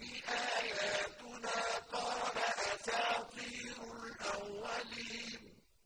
فيه آياتنا قال أساطير الأولين